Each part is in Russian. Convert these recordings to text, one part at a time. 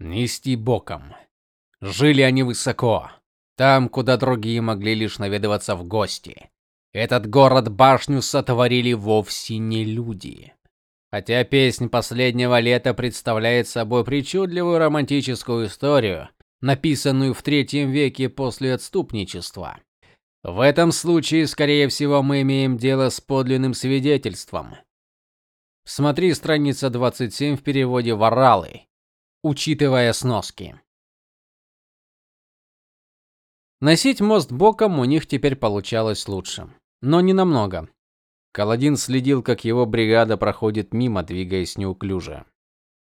Нести боком. Жили они высоко, там, куда другие могли лишь наведываться в гости. Этот город-башню сотворили вовсе не люди. Хотя песнь последнего лета представляет собой причудливую романтическую историю, написанную в третьем веке после отступничества. В этом случае, скорее всего, мы имеем дело с подлинным свидетельством. Смотри страница 27 в переводе Варалы, учитывая сноски. Носить мост боком у них теперь получалось лучше, но не намного. Каладин следил, как его бригада проходит мимо, двигаясь неуклюже,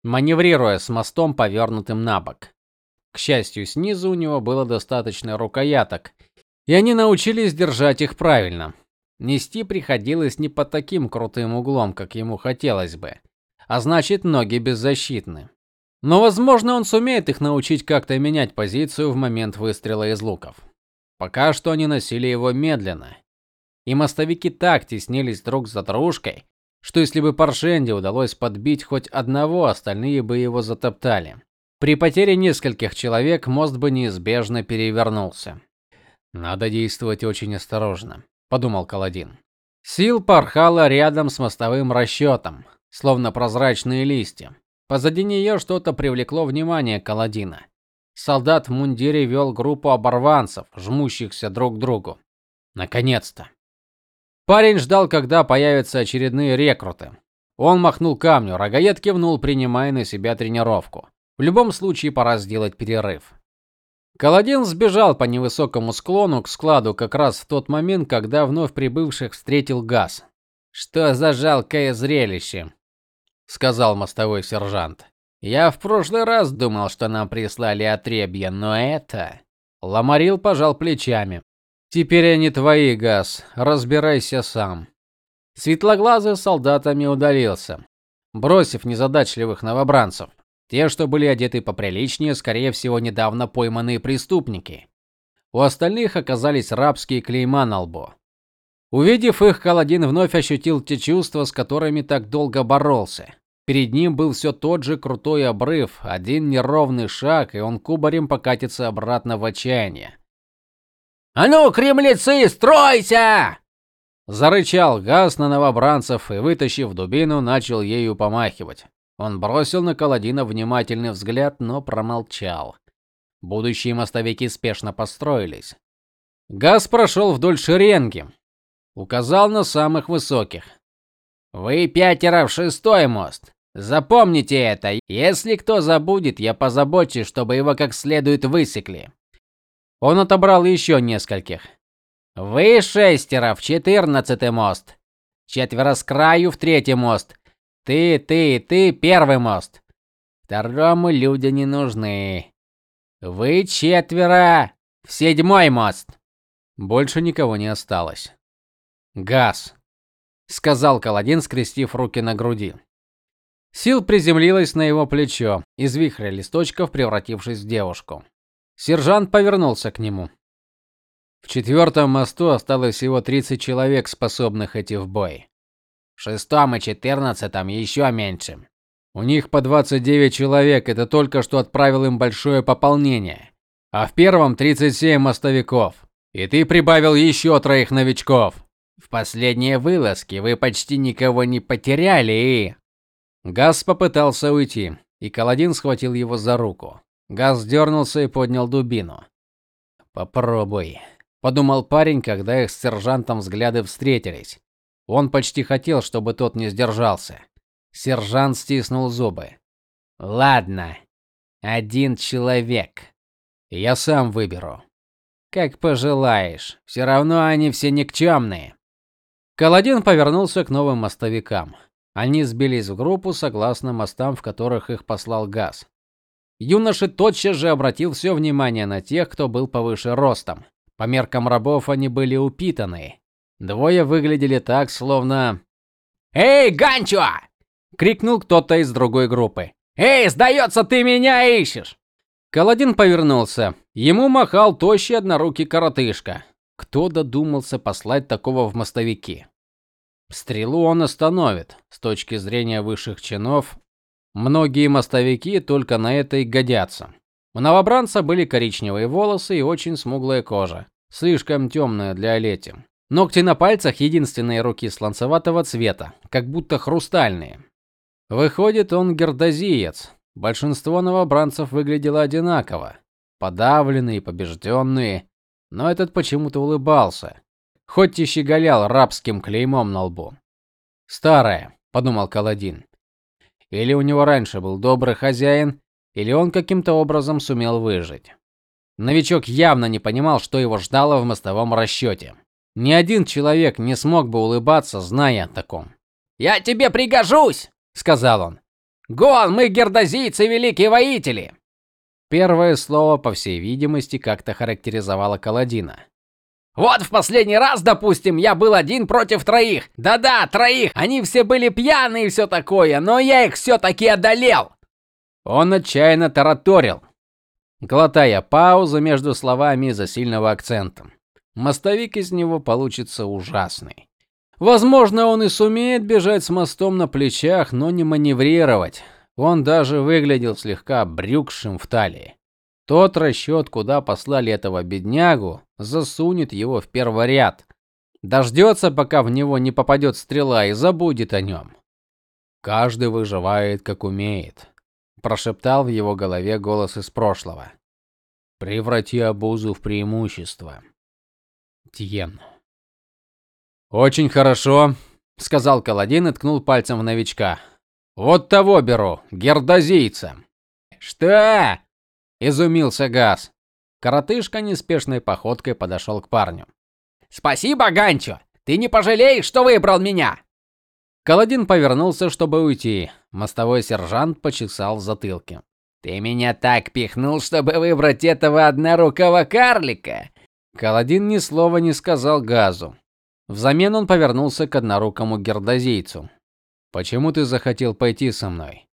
маневрируя с мостом повернутым на бок. К счастью, снизу у него было достаточно рукояток, и они научились держать их правильно. Нести приходилось не под таким крутым углом, как ему хотелось бы, а значит, ноги беззащитны. Но, возможно, он сумеет их научить как-то менять позицию в момент выстрела из луков. Пока что они носили его медленно, и мостовики так теснились друг за дружкой, что если бы Паршенде удалось подбить хоть одного, остальные бы его затоптали. При потере нескольких человек мост бы неизбежно перевернулся. Надо действовать очень осторожно, подумал Каладин. Сил порхала рядом с мостовым расчетом, словно прозрачные листья. Позади нее что-то привлекло внимание Каладина. Солдат в мундире вел группу оборванцев, жмущихся друг к другу. Наконец-то. Парень ждал, когда появятся очередные рекруты. Он махнул камню, рогаед кивнул, принимая на себя тренировку. В любом случае пора сделать перерыв. Каладин сбежал по невысокому склону к складу как раз в тот момент, когда вновь прибывших встретил Газ. Что за жалкое зрелище, сказал мостовой сержант. Я в прошлый раз думал, что нам прислали отребье, но это Ламарил пожал плечами. Теперь они твои, Газ. Разбирайся сам. Светлоглазый с солдатами удалился, бросив незадачливых новобранцев. Те, что были одеты поприличнее, скорее всего, недавно пойманные преступники. У остальных оказались рабские клейма на лбу. Увидев их, Каладин вновь ощутил те чувства, с которыми так долго боролся. Перед ним был все тот же крутой обрыв, один неровный шаг, и он кубарем покатится обратно в отчаяние. "А ну, кремлецы, стройся!" зарычал Газ на новобранцев и, вытащив дубину, начал ею помахивать. Он бросил на Каладина внимательный взгляд, но промолчал. Будущие мостовики спешно построились. Газ прошел вдоль шеренги, указал на самых высоких. Вы пятеро в шестой мост. Запомните это. Если кто забудет, я позабочусь, чтобы его как следует высекли. Он отобрал еще нескольких. Вы шестеро в четырнадцатый мост. Четверо с краю в третий мост. Ты, ты, ты первый мост. Второму люди не нужны. Вы четверо в седьмой мост. Больше никого не осталось. Газ, сказал Каладин, скрестив руки на груди. Сил приземлилась на его плечо, из вихря листочков превратившись в девушку. Сержант повернулся к нему. В четвертом мосту осталось всего 30 человек, способных идти в бой шестом и четырнадцатом еще меньше. У них по 29 человек, это только что отправил им большое пополнение. А в первом 37 мостовиков. И ты прибавил еще троих новичков. В последние вылазки вы почти никого не потеряли и Газ попытался уйти, и Каладин схватил его за руку. Газ дернулся и поднял дубину. Попробуй, подумал парень, когда их с сержантом взгляды встретились. Он почти хотел, чтобы тот не сдержался. Сержант стиснул зубы. Ладно. Один человек. Я сам выберу. Как пожелаешь. Все равно они все никчемные. Каладин повернулся к новым мостовикам. Они сбились в группу согласно мостам, в которых их послал Газ. Юноша тотчас же обратил все внимание на тех, кто был повыше ростом. По меркам рабов они были упитанные, Двое выглядели так, словно "Эй, Ганчо!" крикнул кто-то из другой группы. "Эй, сдается, ты меня ищешь!" Каладин повернулся. Ему махал тощий однорукий коротышка. Кто додумался послать такого в мостовики? Стрелу он остановит. С точки зрения высших чинов, Многие мостовики только на это и годятся. У новобранца были коричневые волосы и очень смуглая кожа, слишком темная для Олети. Ногти на пальцах единственные руки сланцеватого цвета, как будто хрустальные. Выходит, он гердозиец. Большинство новобранцев выглядело одинаково, подавленные, побежденные, но этот почему-то улыбался, хоть и щеголял рабским клеймом на лбу. Старое, подумал Каладин. Или у него раньше был добрый хозяин, или он каким-то образом сумел выжить. Новичок явно не понимал, что его ждало в мостовом расчете. Ни один человек не смог бы улыбаться, зная о таком. "Я тебе пригожусь", сказал он. "Гон, мы гердозийцы, великие воители". Первое слово, по всей видимости, как-то характеризовало Каладина. Вот в последний раз, допустим, я был один против троих. Да-да, троих. Они все были пьяные и все такое, но я их все таки одолел. Он отчаянно тараторил, глотая паузу между словами из-за сильного акцента. Мостовик из него получится ужасный. Возможно, он и сумеет бежать с мостом на плечах, но не маневрировать. Он даже выглядел слегка брюкшим в талии. Тот расчет, куда послали этого беднягу, засунет его в первый ряд. Дождется, пока в него не попадет стрела и забудет о нем. Каждый выживает как умеет, прошептал в его голове голос из прошлого. Преврати обузу в преимущество. Тиен. Очень хорошо, сказал Каладин и ткнул пальцем в новичка. Вот того беру, гердозийца. Что? Изумился Газ. Коротышка неспешной походкой подошел к парню. Спасибо, Ганчо. Ты не пожалеешь, что выбрал меня. Каладин повернулся, чтобы уйти. Мостовой сержант почесал в затылке. Ты меня так пихнул, чтобы выбрать этого однорукого карлика. Каладин ни слова не сказал Газу. Взамен он повернулся к однорукому гердозийцу. Почему ты захотел пойти со мной?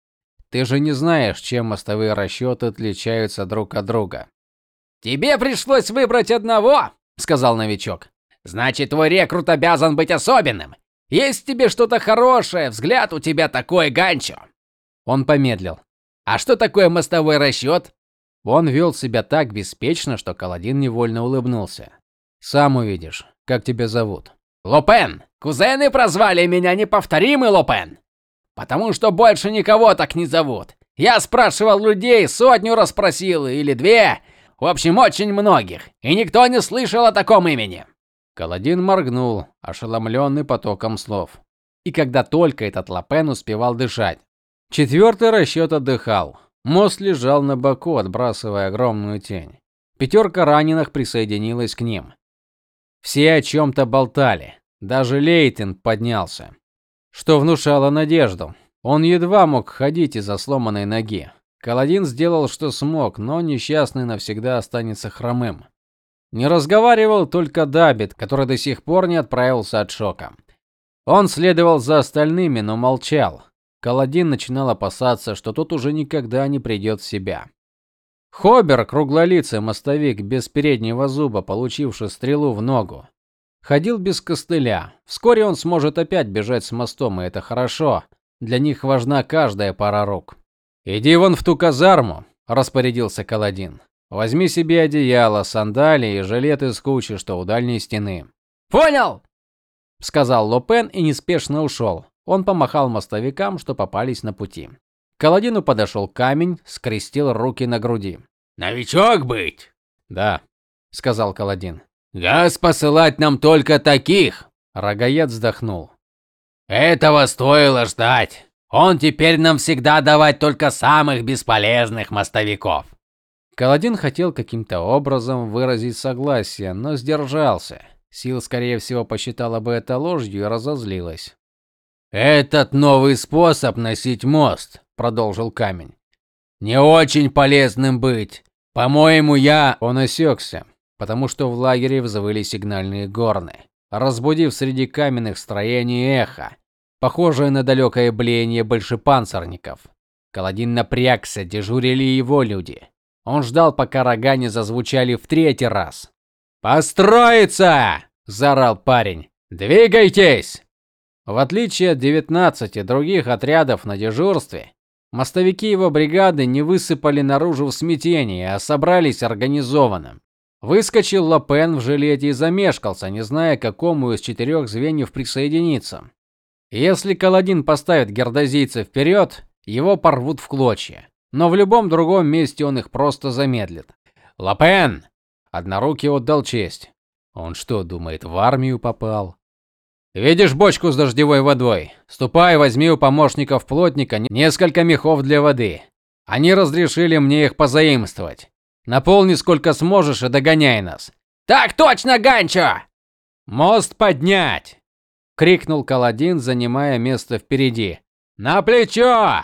Ты же не знаешь, чем мостовые расчеты отличаются друг от друга. Тебе пришлось выбрать одного, сказал новичок. Значит, твой рекрут обязан быть особенным. Есть тебе что-то хорошее, взгляд у тебя такой, Ганчо. Он помедлил. А что такое мостовой расчет?» Он вел себя так беспечно, что Каладин невольно улыбнулся. Сам увидишь, как тебя зовут. Лопен. Кузены прозвали меня неповторимый Лопен. Потому что больше никого так не зовут. Я спрашивал людей, сотню расспросил или две, в общем, очень многих, и никто не слышал о таком имени. Каладин моргнул, ошеломленный потоком слов. И когда только этот Лапен успевал дышать. Четвертый расчет отдыхал. Мост лежал на боку, отбрасывая огромную тень. Пятерка раненых присоединилась к ним. Все о чем то болтали. Даже Лейтен поднялся что внушало надежду. Он едва мог ходить из-за сломанной ноги. Каладин сделал, что смог, но несчастный навсегда останется хромым. Не разговаривал только Дабит, который до сих пор не отправился от шока. Он следовал за остальными, но молчал. Каладин начинал опасаться, что тот уже никогда не придет в себя. Хобер, круглолицый мостовик без переднего зуба, получивший стрелу в ногу, Ходил без костыля. Вскоре он сможет опять бежать с мостом, и это хорошо. Для них важна каждая пара рук. Иди вон в ту казарму, распорядился Каладин. Возьми себе одеяло, сандалии и жилет из кучи, что у дальней стены. Понял, сказал Лопен и неспешно ушел. Он помахал мостовикам, что попались на пути. К Каладину подошел камень, скрестил руки на груди. Новичок быть? Да, сказал Каладин. Газ посылать нам только таких, Рогаед вздохнул. Этого стоило ждать. Он теперь нам всегда давать только самых бесполезных мостовиков. Каладин хотел каким-то образом выразить согласие, но сдержался. Сил, скорее всего, посчитала бы это ложью и разозлилась. Этот новый способ носить мост, продолжил камень. Не очень полезным быть. По-моему, я Он осекся потому что в лагере взвыли сигнальные горны, разбудив среди каменных строений эхо, похожее на далекое блеяние большепанцирников. Каладин напрягся, дежурили его люди. Он ждал, пока рога не зазвучали в третий раз. "Построиться!" заорал парень. "Двигайтесь!" В отличие от девятнадцати других отрядов на дежурстве, Мостовики его бригады не высыпали наружу в смятении, а собрались организованно. Выскочил Лапен в жилете и замешкался, не зная, к какому из четырех звеньев присоединиться. Если Каладин поставит гердозийца вперед, его порвут в клочья. Но в любом другом месте он их просто замедлит. Лапен! Однорукий отдал честь. Он что, думает, в армию попал? Видишь бочку с дождевой водой? Ступай, возьми у помощников плотника несколько мехов для воды. Они разрешили мне их позаимствовать. Наполни сколько сможешь и догоняй нас. Так точно, Ганчо. Мост поднять, крикнул Каладин, занимая место впереди. На плечо!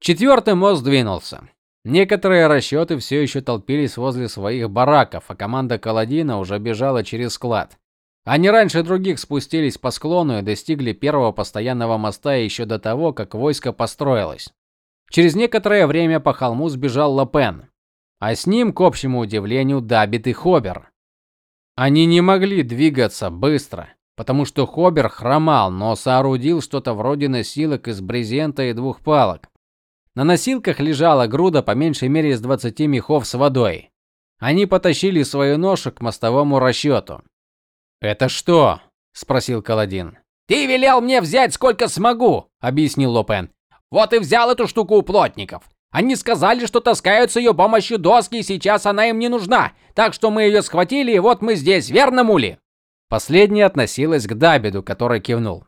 Четвертый мост двинулся. Некоторые расчеты все еще толпились возле своих бараков, а команда Каладина уже бежала через склад. Они раньше других спустились по склону и достигли первого постоянного моста еще до того, как войско построилось. Через некоторое время по холму сбежал Лапен, а с ним, к общему удивлению, Дабит и Хобер. Они не могли двигаться быстро, потому что Хобер хромал, но соорудил что-то вроде носилок из брезента и двух палок. На носилках лежала груда по меньшей мере из 20 мехов с водой. Они потащили свою ношу к мостовому расчету. "Это что?" спросил Каладин. "Ты велел мне взять сколько смогу", объяснил Лопен. "Вот и взял эту штуку у плотников. Они сказали, что таскают с ее помощью доски, и сейчас она им не нужна. Так что мы ее схватили, и вот мы здесь, верно, Мули?" Последняя относилась к Дабиду, который кивнул.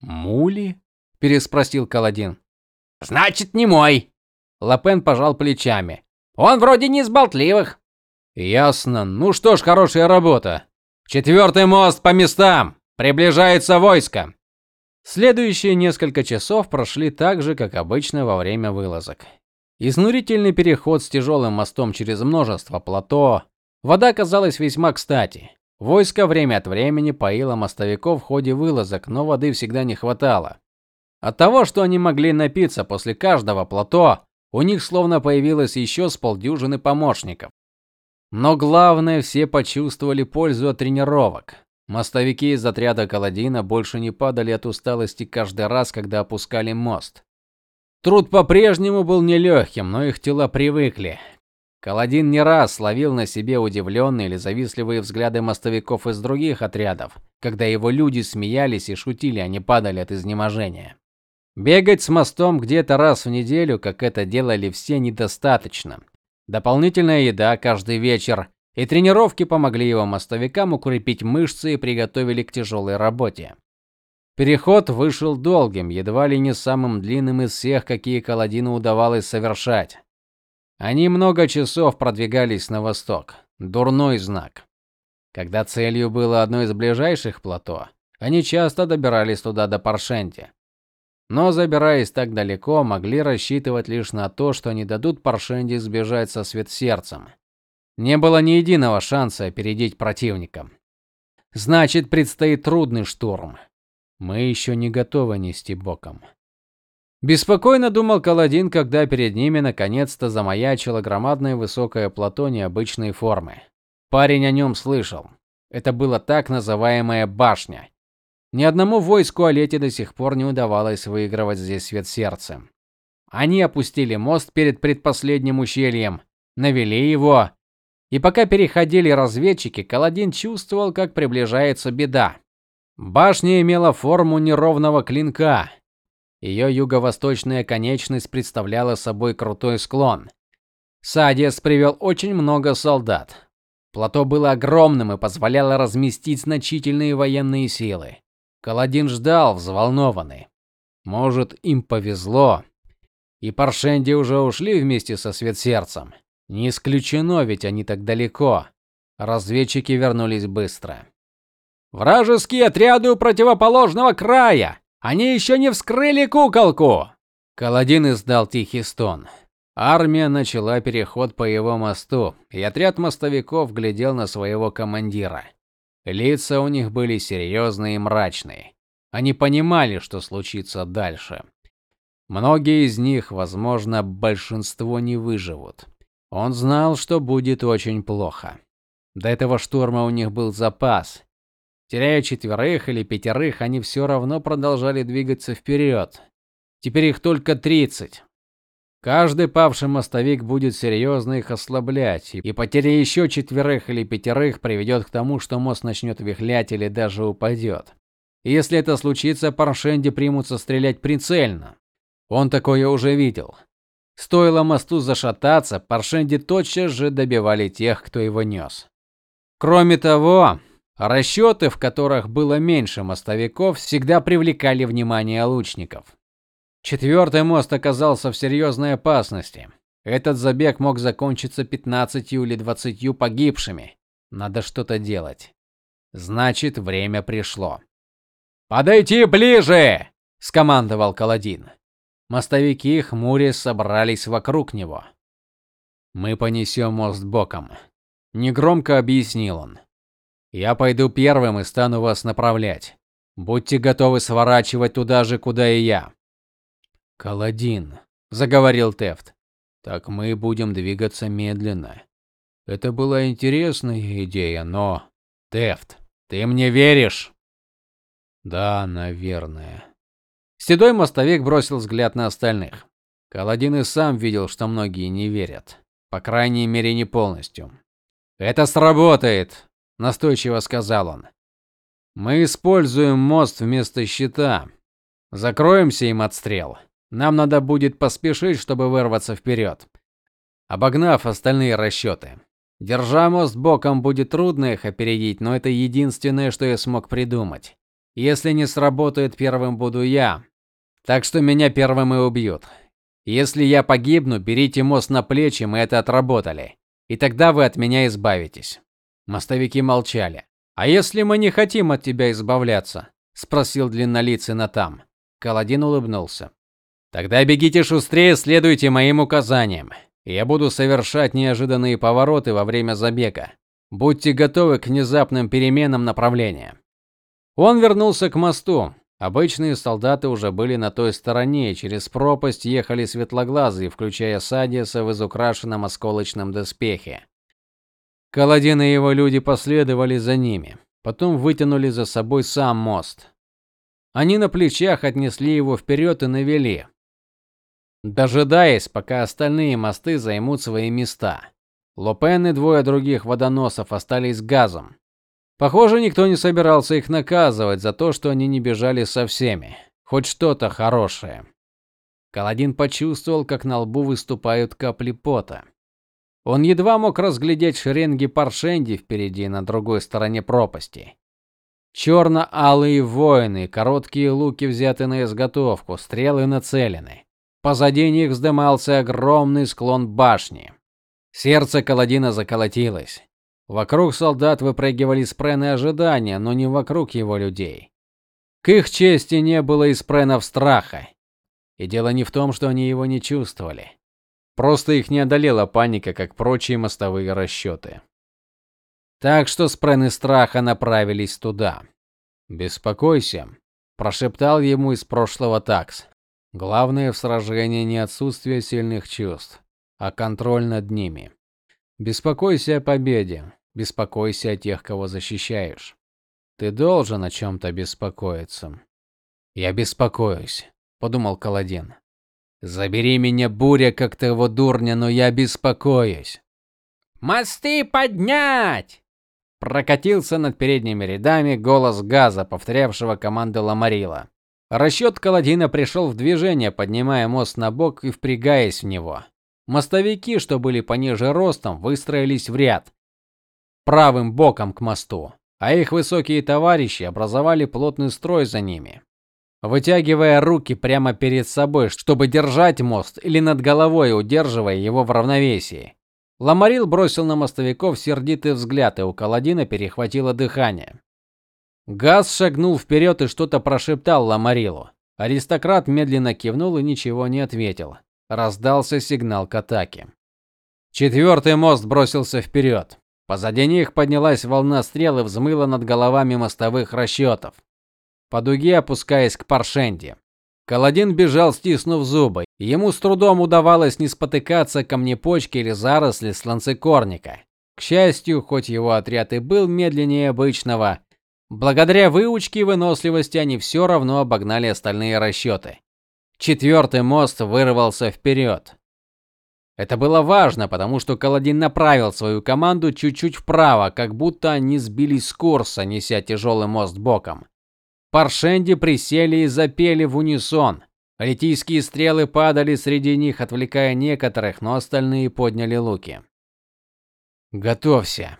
"Мули?" переспросил Каладин. Значит, не мой. Лапен пожал плечами. Он вроде не из болтливых. Ясно. Ну что ж, хорошая работа. Четвертый мост по местам. Приближается войско. Следующие несколько часов прошли так же, как обычно во время вылазок. Изнурительный переход с тяжелым мостом через множество плато. Вода казалась весьма кстати. Войско время от времени поило мостовиков в ходе вылазок, но воды всегда не хватало. От того, что они могли напиться после каждого плато, у них словно появилось еще с полдюжины помощников. Но главное, все почувствовали пользу от тренировок. Мостовики из отряда Каладина больше не падали от усталости каждый раз, когда опускали мост. Труд по-прежнему был нелегким, но их тела привыкли. Каладин не раз словил на себе удивленные или завистливые взгляды мостовиков из других отрядов, когда его люди смеялись и шутили, а не падали от изнеможения. Бегать с мостом где-то раз в неделю, как это делали все, недостаточно. Дополнительная еда каждый вечер и тренировки помогли его мостовикам укрепить мышцы и приготовили к тяжелой работе. Переход вышел долгим, едва ли не самым длинным из всех, какие Каладину удавалось совершать. Они много часов продвигались на восток. Дурной знак. Когда целью было одно из ближайших плато, они часто добирались туда до Паршенти. Но забираясь так далеко, могли рассчитывать лишь на то, что не дадут Паршенди сбежать со светсердцем. Не было ни единого шанса опередить противника. Значит, предстоит трудный штурм. Мы еще не готовы нести боком. Беспокойно думал Каладин, когда перед ними наконец-то замаячило громадное высокое плато необычной формы. Парень о нем слышал. Это была так называемая башня, ни одному войску Олете до сих пор не удавалось выигрывать здесь свет сердца. Они опустили мост перед предпоследним ущельем, навели его, и пока переходили разведчики, Каладин чувствовал, как приближается беда. Башня имела форму неровного клинка. Ее юго-восточная конечность представляла собой крутой склон. Садиас привел очень много солдат. Плато было огромным и позволяло разместить значительные военные силы. Каладин ждал, взволнованный. Может, им повезло. И Паршенди уже ушли вместе со Светсердцем. Не исключено, ведь они так далеко. Разведчики вернулись быстро. Вражеские отряды у противоположного края. Они еще не вскрыли куколку. Каладин издал тихий стон. Армия начала переход по его мосту, и отряд мостовиков глядел на своего командира. Лица у них были серьезные и мрачные. Они понимали, что случится дальше. Многие из них, возможно, большинство не выживут. Он знал, что будет очень плохо. До этого штурма у них был запас. Теряя четверых или пятерых, они все равно продолжали двигаться вперед. Теперь их только 30. Каждый павший мостовик будет серьезно их ослаблять, и потеря еще четверых или пятерых приведет к тому, что мост начнет вихлять или даже упадет. И если это случится, Паршенди примутся стрелять прицельно. Он такое уже видел. Стоило мосту зашататься, Паршенди тотчас же добивали тех, кто его нес. Кроме того, расчеты, в которых было меньше мостовиков, всегда привлекали внимание лучников. Четвертый мост оказался в серьезной опасности. Этот забег мог закончиться 15 или 20 погибшими. Надо что-то делать. Значит, время пришло. "Подойти ближе", скомандовал Каладин. Мостовики, хмурясь, собрались вокруг него. Мы понесем мост боком, негромко объяснил он. Я пойду первым и стану вас направлять. Будьте готовы сворачивать туда же, куда и я. Каладин, заговорил Тефт. Так мы будем двигаться медленно. Это была интересная идея, но Тефт, ты мне веришь? Да, наверное. Седой мостовик бросил взгляд на остальных. Каладин и сам видел, что многие не верят, по крайней мере, не полностью. Это сработает, настойчиво сказал он. Мы используем мост вместо щита. Закроемся им отстрел. Нам надо будет поспешить, чтобы вырваться вперед, обогнав остальные расчеты. Держа мост боком будет трудно их опередить, но это единственное, что я смог придумать. Если не сработает первым буду я, так что меня первым и убьют. Если я погибну, берите мост на плечи, мы это отработали. И тогда вы от меня избавитесь. Мостовики молчали. А если мы не хотим от тебя избавляться? спросил длиннолицый Натам. Каладин улыбнулся. Тогда бегите шустрее, следуйте моим указаниям. Я буду совершать неожиданные повороты во время забега. Будьте готовы к внезапным переменам направления. Он вернулся к мосту, Обычные солдаты уже были на той стороне, и через пропасть ехали светлоглазые, включая Садиса в изукрашенном осколочном доспехе. Каладин и его люди последовали за ними, потом вытянули за собой сам мост. Они на плечах отнесли его вперед и навели, дожидаясь, пока остальные мосты займут свои места. Лопен и двое других водоносов остались газом. Похоже, никто не собирался их наказывать за то, что они не бежали со всеми. Хоть что-то хорошее. Каладин почувствовал, как на лбу выступают капли пота. Он едва мог разглядеть шеренги паршенди впереди на другой стороне пропасти. Черно-алые воины, короткие луки взяты на изготовку, стрелы нацелены. Позади них вздымался огромный склон башни. Сердце Каладина заколотилось. Вокруг солдат выпрыгивали спрены ожидания, но не вокруг его людей. К их чести не было и спренов страха. И дело не в том, что они его не чувствовали. Просто их не одолела паника, как прочие мостовые расчеты. Так что спрены страха направились туда. "Беспокойся", прошептал ему из прошлого такс. Главное в сражении не отсутствие сильных чувств, а контроль над ними. Беспокойся о победе. Беспокойся о тех, кого защищаешь. Ты должен о чем то беспокоиться. Я беспокоюсь, подумал Каладин. Забери меня, буря, как того дурня, но я беспокоюсь. Мосты поднять! Прокатился над передними рядами голос газа, повторявшего команды Ламарила. Расчет Каладина пришел в движение, поднимая мост на бок и впрягаясь в него. Мостовики, что были пониже ростом, выстроились в ряд, правым боком к мосту, а их высокие товарищи образовали плотный строй за ними, вытягивая руки прямо перед собой, чтобы держать мост или над головой, удерживая его в равновесии. Ламарил бросил на мостовиков сердитый взгляд, и у Каладина перехватило дыхание. Газ шагнул вперед и что-то прошептал Ламарилу. Аристократ медленно кивнул и ничего не ответил. Раздался сигнал к атаке. Четвертый мост бросился вперед. Позади них поднялась волна стрел и взмыла над головами мостовых расчетов, по дуге опускаясь к Паршенде. Каладин бежал, стиснув зубы. Ему с трудом удавалось не спотыкаться камнепочки или заросли сланцекорника. К счастью, хоть его отряд и был медленнее обычного, благодаря выучке и выносливости они все равно обогнали остальные расчеты. Четвертый мост вырвался вперед. Это было важно, потому что Каладин направил свою команду чуть-чуть вправо, как будто они сбились с курса, неся тяжелый мост боком. Паршенди присели и запели в унисон. Литийские стрелы падали среди них, отвлекая некоторых, но остальные подняли луки. Готовься.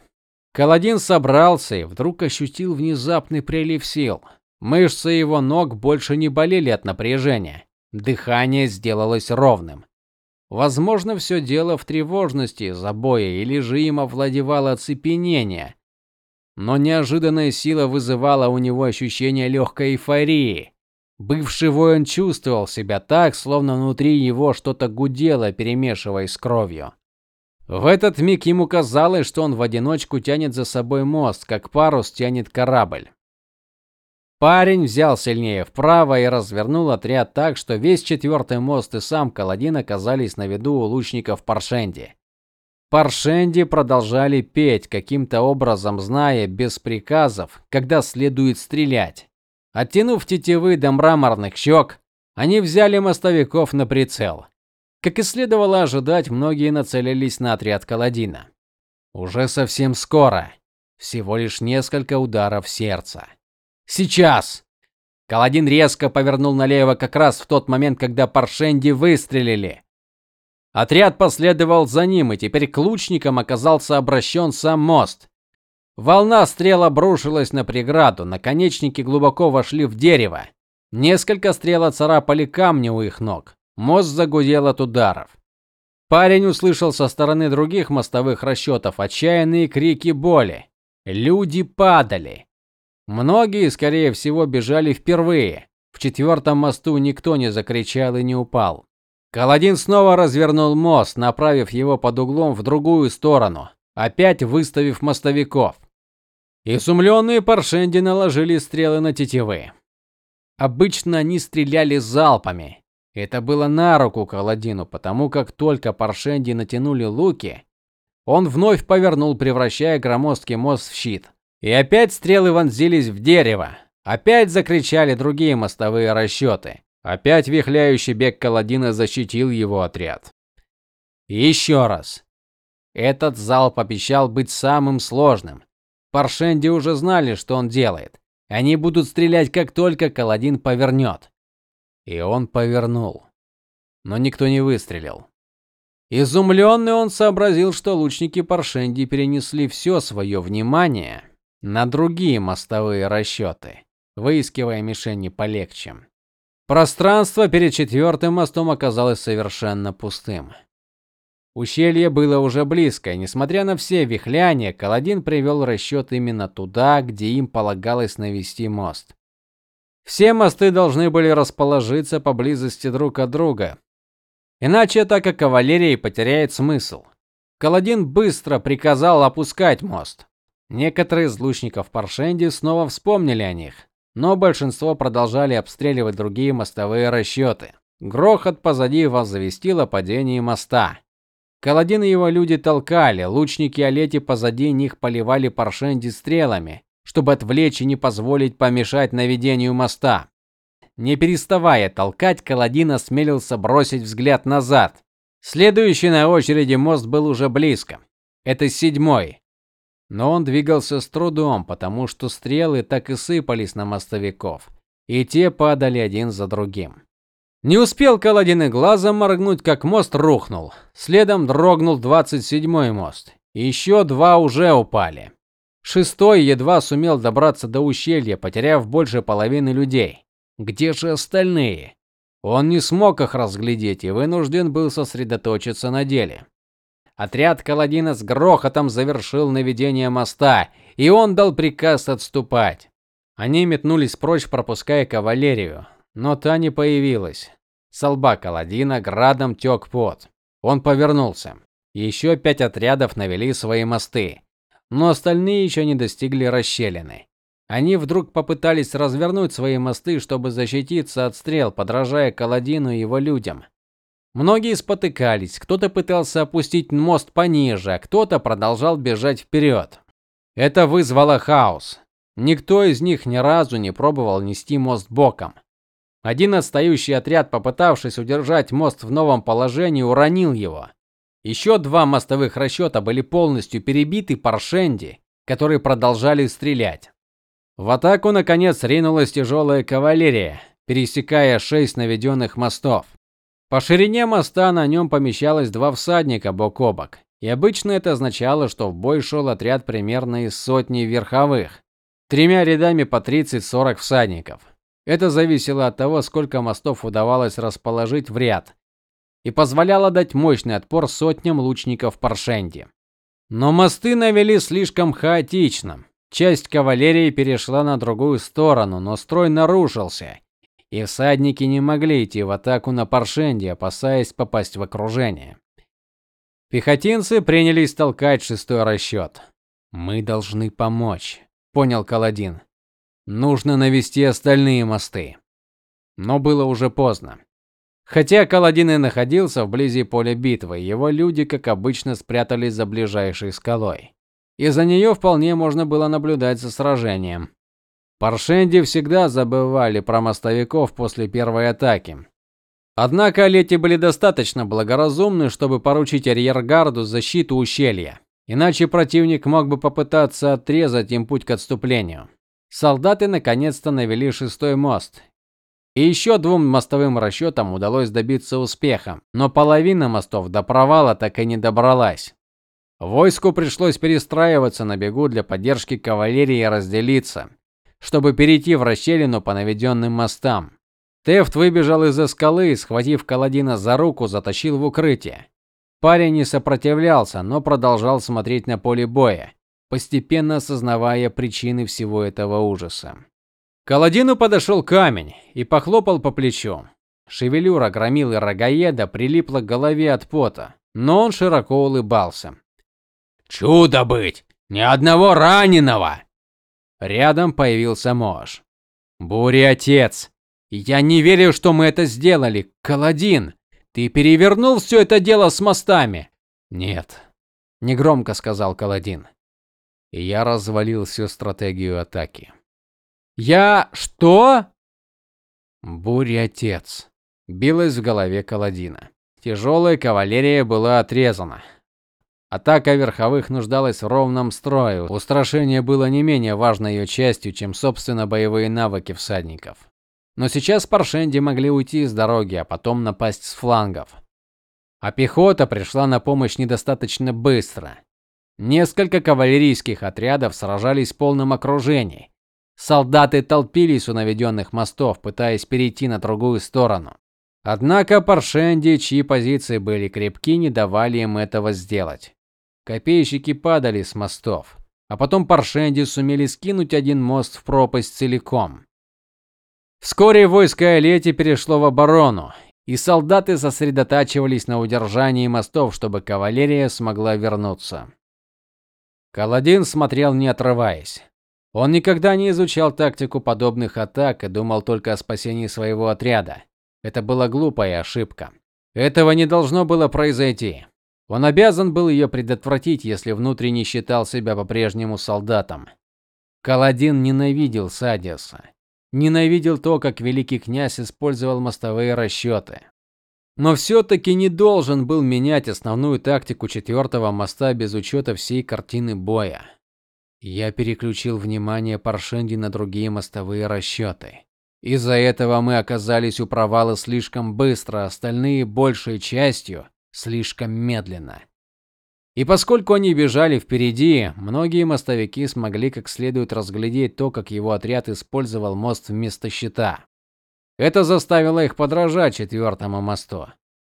Каладин собрался и вдруг ощутил внезапный прилив сил. Мышцы его ног больше не болели от напряжения. Дыхание сделалось ровным. Возможно, все дело в тревожности забоя или же им овладевало оцепенение. Но неожиданная сила вызывала у него ощущение легкой эйфории. Бывший воин чувствовал себя так, словно внутри его что-то гудело, перемешиваясь с кровью. В этот миг ему казалось, что он в одиночку тянет за собой мост, как парус тянет корабль. Парень взял сильнее вправо и развернул отряд так, что весь четвертый мост и сам Каладин оказались на виду у лучников Паршенди. Паршенди продолжали петь, каким-то образом зная без приказов, когда следует стрелять. Оттянув тетивы до мраморных щек, они взяли мостовиков на прицел. Как и следовало ожидать, многие нацелились на отряд Каладина. Уже совсем скоро, всего лишь несколько ударов сердца. Сейчас. Каладин резко повернул налево как раз в тот момент, когда Паршенди выстрелили. Отряд последовал за ним, и теперь к лучникам оказался обращен сам мост. Волна стрел обрушилась на преграду, наконечники глубоко вошли в дерево. Несколько стрел оцарапали камни у их ног. Мост загудел от ударов. Парень услышал со стороны других мостовых расчетов отчаянные крики боли. Люди падали. Многие, скорее всего, бежали впервые. В четвертом мосту никто не закричал и не упал. Каладин снова развернул мост, направив его под углом в другую сторону, опять выставив мостовиков. Изумленные паршенди наложили стрелы на тетивы. Обычно они стреляли залпами. Это было на руку Каладину, потому как только паршенди натянули луки, он вновь повернул, превращая громоздкий мост в щит. И опять стрелы вонзились в дерево. Опять закричали другие мостовые расчеты. Опять вихляющий бег Каладина защитил его отряд. Еще раз. Этот залп обещал быть самым сложным. Паршенди уже знали, что он делает. Они будут стрелять, как только Каладин повернет. И он повернул. Но никто не выстрелил. Изумленный он сообразил, что лучники Паршенди перенесли все свое внимание на другие мостовые расчеты, выискивая мишени полегче. Пространство перед четвертым мостом оказалось совершенно пустым. Ущелье было уже близко, и несмотря на все вихляния, Каладин привел расчет именно туда, где им полагалось навести мост. Все мосты должны были расположиться поблизости друг от друга. Иначе атака кавалерии потеряет смысл. Каладин быстро приказал опускать мост. Некоторые из лучников Паршенди снова вспомнили о них, но большинство продолжали обстреливать другие мостовые расчеты. Грохот позади возвестил о падении моста. Каладин и его люди толкали, лучники Олети позади них поливали Паршенди стрелами, чтобы отвлечь и не позволить помешать наведению моста. Не переставая толкать, Каладин осмелился бросить взгляд назад. Следующий на очереди мост был уже близко. Это седьмой, но он двигался с трудом, потому что стрелы так и сыпались на мостовиков, и те падали один за другим. Не успел Каладин и глазом моргнуть, как мост рухнул. Следом дрогнул двадцать седьмой мост. Еще два уже упали. Шестой едва сумел добраться до ущелья, потеряв больше половины людей. Где же остальные? Он не смог их разглядеть и вынужден был сосредоточиться на деле. Отряд Каладина с грохотом завершил наведение моста, и он дал приказ отступать. Они метнулись прочь, пропуская кавалерию, но та не появилась. С лба Каладина градом тек пот. Он повернулся. Еще пять отрядов навели свои мосты, но остальные еще не достигли расщелины. Они вдруг попытались развернуть свои мосты, чтобы защититься от стрел, подражая Каладину и его людям. Многие спотыкались, кто-то пытался опустить мост пониже, а кто-то продолжал бежать вперед. Это вызвало хаос. Никто из них ни разу не пробовал нести мост боком. Один отстающий отряд, попытавшись удержать мост в новом положении, уронил его. Еще два мостовых расчета были полностью перебиты паршенди, которые продолжали стрелять. В атаку наконец ринулась тяжелая кавалерия, пересекая шесть наведенных мостов. По ширине моста на нем помещалось два всадника бок о бок, и обычно это означало, что в бой шел отряд примерно из сотни верховых, тремя рядами по 30-40 всадников. Это зависело от того, сколько мостов удавалось расположить в ряд, и позволяло дать мощный отпор сотням лучников Паршенди. Но мосты навели слишком хаотично. Часть кавалерии перешла на другую сторону, но строй нарушился, и всадники не могли идти в атаку на Паршенди, опасаясь попасть в окружение. Пехотинцы принялись толкать шестой расчет. Мы должны помочь, понял Каладин. Нужно навести остальные мосты. Но было уже поздно. Хотя Каладин и находился вблизи поля битвы, его люди, как обычно, спрятались за ближайшей скалой. Из-за нее вполне можно было наблюдать за сражением. Паршенди всегда забывали про мостовиков после первой атаки. Однако лети были достаточно благоразумны, чтобы поручить арьергарду защиту ущелья. Иначе противник мог бы попытаться отрезать им путь к отступлению. Солдаты наконец-то навели шестой мост, и еще двум мостовым расчетам удалось добиться успеха, но половина мостов до провала так и не добралась. Войску пришлось перестраиваться на бегу для поддержки кавалерии и разделиться, чтобы перейти в расщелину по наведенным мостам. Тефт выбежал из-за скалы и, схватив Каладина за руку, затащил в укрытие. Парень не сопротивлялся, но продолжал смотреть на поле боя, постепенно осознавая причины всего этого ужаса. К Аладдину подошел камень и похлопал по плечу. Шевелюра громилы рогаеда прилипла к голове от пота, но он широко улыбался. Чудо быть, ни одного раненого. Рядом появился Мош. Бури отец, я не верю, что мы это сделали. Каладин, ты перевернул все это дело с мостами? Нет, негромко сказал Каладин. Я развалил всю стратегию атаки. Я что? Буря отец. Билась в голове Каладина. Тяжелая кавалерия была отрезана. Атака верховых нуждалась в ровном строе. Устрашение было не менее важной ее частью, чем собственно боевые навыки всадников. Но сейчас паршенди могли уйти с дороги, а потом напасть с флангов. А пехота пришла на помощь недостаточно быстро. Несколько кавалерийских отрядов сражались в полном окружении, Солдаты толпились у наведенных мостов, пытаясь перейти на другую сторону. Однако паршенди, чьи позиции были крепки, не давали им этого сделать. Копейщики падали с мостов, а потом паршенди сумели скинуть один мост в пропасть целиком. Вскоре войско Элети перешло в оборону, и солдаты сосредотачивались на удержании мостов, чтобы кавалерия смогла вернуться. Каладин смотрел не отрываясь. Он никогда не изучал тактику подобных атак и думал только о спасении своего отряда. Это была глупая ошибка. Этого не должно было произойти. Он обязан был ее предотвратить, если внутренне считал себя по-прежнему солдатом. Каладин ненавидел Садиса. Ненавидел то, как великий князь использовал мостовые расчеты. Но все таки не должен был менять основную тактику четвертого моста без учета всей картины боя. Я переключил внимание Паршенди на другие мостовые расчеты. Из-за этого мы оказались у провала слишком быстро, остальные большей частью слишком медленно. И поскольку они бежали впереди, многие мостовики смогли как следует разглядеть то, как его отряд использовал мост вместо щита. Это заставило их подражать четвертому мосту.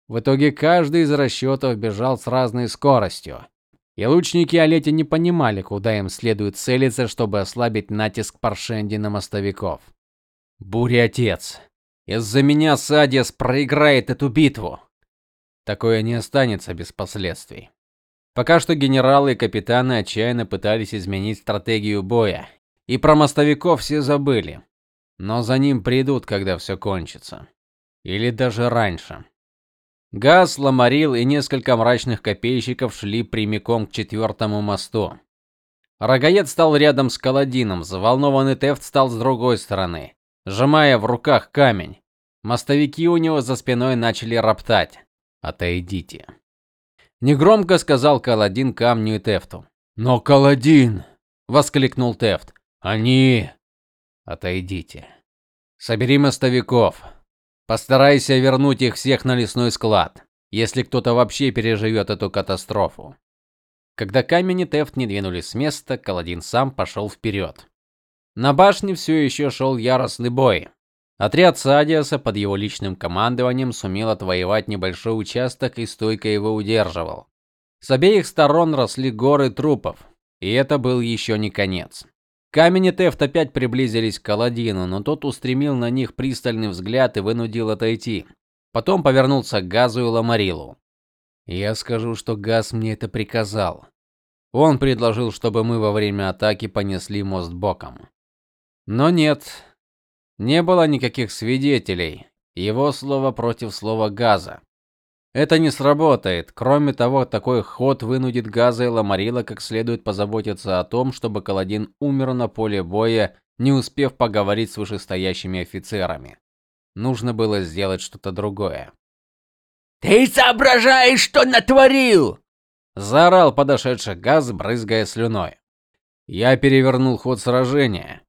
В итоге каждый из расчетов бежал с разной скоростью. И лучники Олети не понимали, куда им следует целиться, чтобы ослабить натиск Паршенди на мостовиков. Буря отец. Из-за меня Садис проиграет эту битву. Такое не останется без последствий. Пока что генералы и капитаны отчаянно пытались изменить стратегию боя, и про мостовиков все забыли. Но за ним придут, когда все кончится. Или даже раньше. Газ, Ламарил и несколько мрачных копейщиков шли прямиком к четвертому мосту. Рогаед стал рядом с Каладином, заволнованный Тефт стал с другой стороны, сжимая в руках камень. Мостовики у него за спиной начали роптать. "Отойдите". Негромко сказал Каладин камню и Тефту. "Но Каладин!" воскликнул Тефт. "Они отойдите. Собери мостовиков. Постарайся вернуть их всех на лесной склад, если кто-то вообще переживет эту катастрофу". Когда камень и Тефт не двинулись с места, Каладин сам пошел вперед. На башне все еще шел яростный бой. Отряд Садиаса под его личным командованием сумел отвоевать небольшой участок и стойко его удерживал. С обеих сторон росли горы трупов, и это был еще не конец. Камень и Тефт опять приблизились к Каладину, но тот устремил на них пристальный взгляд и вынудил отойти. Потом повернулся к Газу и Ламарилу. Я скажу, что Газ мне это приказал. Он предложил, чтобы мы во время атаки понесли мост боком. Но нет, не было никаких свидетелей. Его слово против слова Газа. Это не сработает. Кроме того, такой ход вынудит Газа и Ламарила как следует позаботиться о том, чтобы Каладин умер на поле боя, не успев поговорить с вышестоящими офицерами. Нужно было сделать что-то другое. Ты соображаешь, что натворил? заорал подошедший Газ, брызгая слюной. Я перевернул ход сражения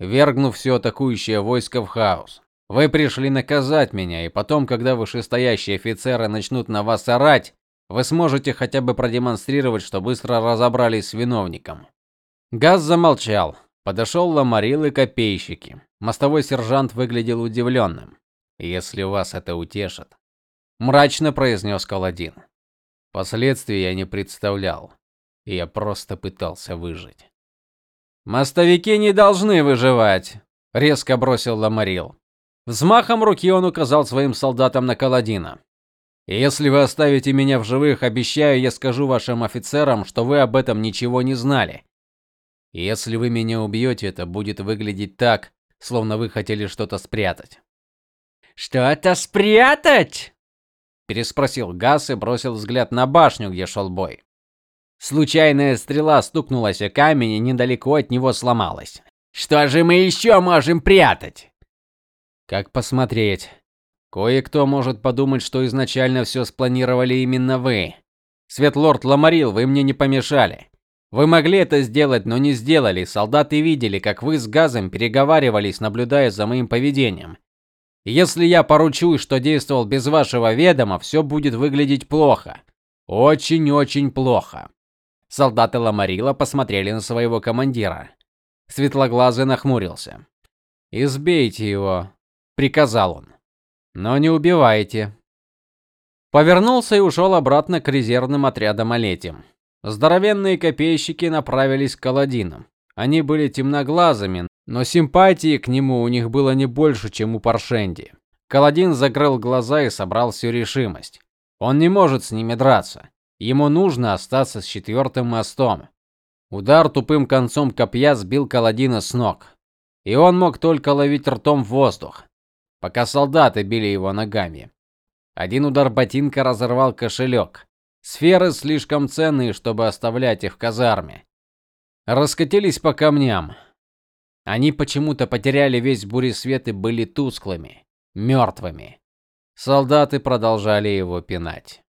вергнув все атакующее войско в хаос. Вы пришли наказать меня, и потом, когда вышестоящие офицеры начнут на вас орать, вы сможете хотя бы продемонстрировать, что быстро разобрались с виновником. Газ замолчал. Подошел Ламарил и копейщики. Мостовой сержант выглядел удивленным. Если вас это утешит, мрачно произнес Каладин. Последствий я не представлял, я просто пытался выжить. Мостовики не должны выживать, резко бросил Ламарил. Взмахом руки он указал своим солдатам на Каладина. Если вы оставите меня в живых, обещаю, я скажу вашим офицерам, что вы об этом ничего не знали. Если вы меня убьете, это будет выглядеть так, словно вы хотели что-то спрятать. Что-то спрятать? переспросил Гас и бросил взгляд на башню, где шел бой. Случайная стрела стукнулась о камень и недалеко от него сломалась. Что же мы еще можем прятать? Как посмотреть? Кое-кто может подумать, что изначально все спланировали именно вы. Светлорд Ламарил, вы мне не помешали. Вы могли это сделать, но не сделали. Солдаты видели, как вы с Газом переговаривались, наблюдая за моим поведением. Если я поручусь, что действовал без вашего ведома, все будет выглядеть плохо. Очень-очень плохо. Солдаты Ламарила посмотрели на своего командира. Светлоглазый нахмурился. "Избейте его", приказал он. "Но не убивайте". Повернулся и ушел обратно к резервным отрядам Олети. Здоровенные копейщики направились к Каладину. Они были темноглазыми, но симпатии к нему у них было не больше, чем у Паршенди. Каладин закрыл глаза и собрал всю решимость. Он не может с ними драться. Ему нужно остаться с четвертым мостом. Удар тупым концом копья сбил Каладина с ног, и он мог только ловить ртом воздух, пока солдаты били его ногами. Один удар ботинка разорвал кошелек. Сферы слишком ценные, чтобы оставлять их в казарме. Раскатились по камням. Они почему-то потеряли весь буресвет и были тусклыми, мертвыми. Солдаты продолжали его пинать.